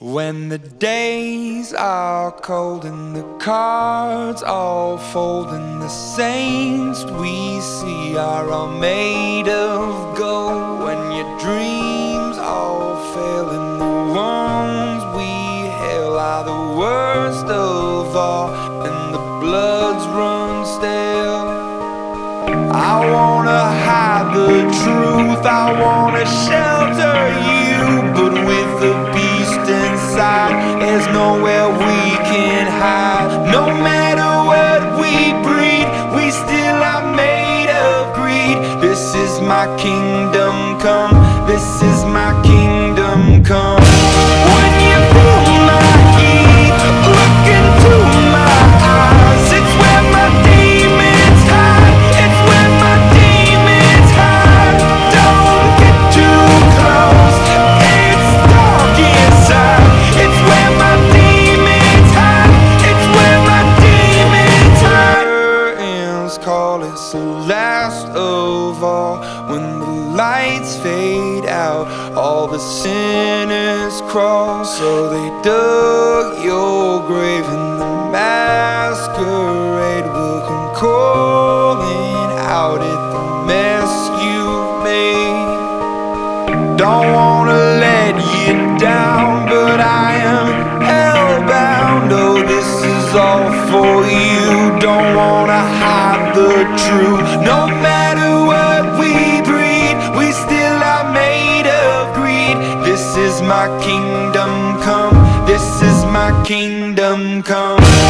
When the days are cold and the cards all fold and the saints we see are all made of gold. When your dreams all fail and the ones we hail are the worst of all and the bloods run stale. I wanna hide the truth. I wanna shelter you no matter what we breed we still are made of greed. This is my kingdom come. This is my kingdom call it's the last of all. When the lights fade out all the sinners crawl. So they dug your grave and the masquerade will come calling out at the mess you've made. Don't wanna Don't wanna hide the truth. No matter what we breed, we still are made of greed. This is my kingdom come. This is my kingdom come.